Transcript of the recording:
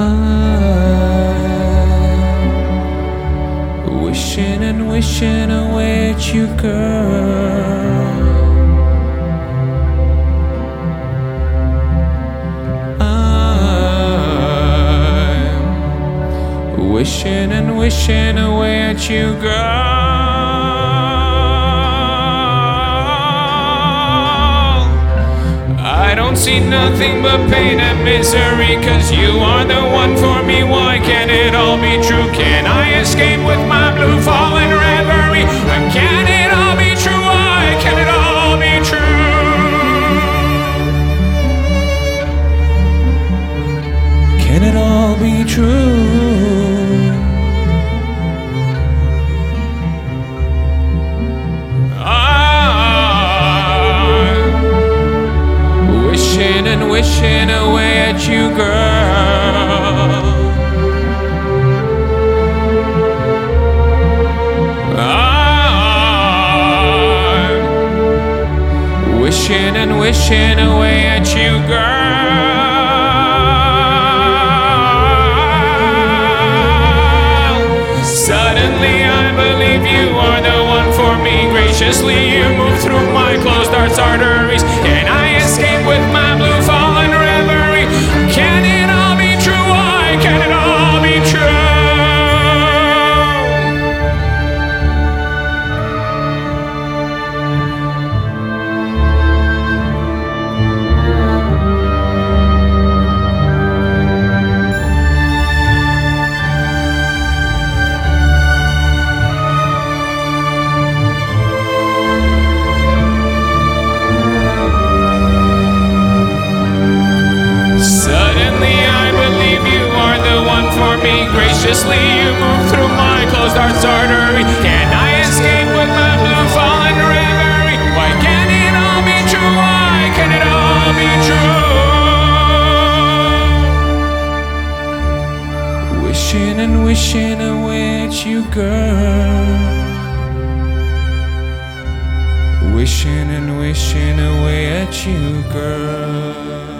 I'm wishing and wishing away at you, girl. I'm wishing and wishing away at you, girl. I don't see nothing but pain and misery cause you are the one for me. Why can't it all be true? Can I escape with my blue fallen reverie? Why can't it all be true? Why can't it all be true? Can it all be true? Ah, and wishing away at you, girl. I'm wishing and wishing away at you, girl. Suddenly, I believe you are the one for me. Graciously, you move through my Graciously you move through my closed heart's artery. Can I escape with my blue fallen reverie? Why can't it all be true? Why can it all be true? Wishing and wishing away at you, girl. Wishing and wishing away at you, girl.